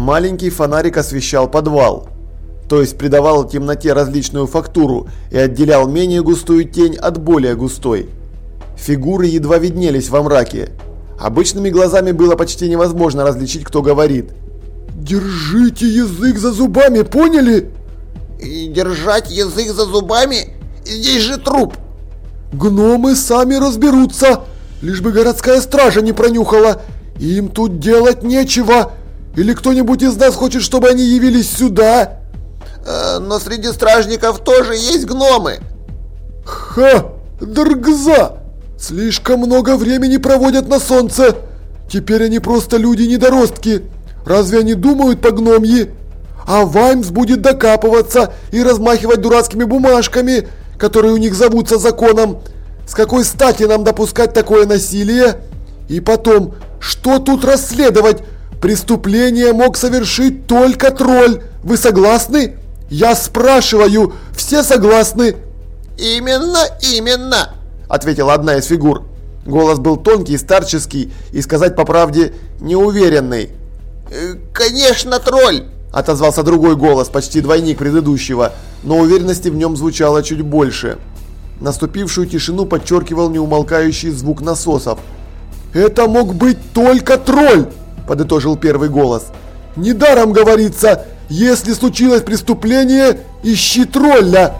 Маленький фонарик освещал подвал, то есть придавал темноте различную фактуру и отделял менее густую тень от более густой. Фигуры едва виднелись во мраке. Обычными глазами было почти невозможно различить, кто говорит. «Держите язык за зубами, поняли?» И «Держать язык за зубами? Здесь же труп!» «Гномы сами разберутся, лишь бы городская стража не пронюхала. Им тут делать нечего. Или кто-нибудь из нас хочет, чтобы они явились сюда?» э, «Но среди стражников тоже есть гномы!» «Ха! Даргза! Слишком много времени проводят на солнце! Теперь они просто люди-недоростки! Разве они думают по гномьи? А Ваймс будет докапываться и размахивать дурацкими бумажками, которые у них зовутся законом! С какой стати нам допускать такое насилие? И потом, что тут расследовать? Преступление мог совершить только тролль! Вы согласны? Я спрашиваю, все согласны?» «Именно, именно!» ответила одна из фигур. Голос был тонкий, старческий и, сказать по правде, неуверенный. «Э, «Конечно, тролль!» – отозвался другой голос, почти двойник предыдущего, но уверенности в нем звучало чуть больше. Наступившую тишину подчеркивал неумолкающий звук насосов. «Это мог быть только тролль!» – подытожил первый голос. «Недаром говорится, если случилось преступление, ищи тролля!»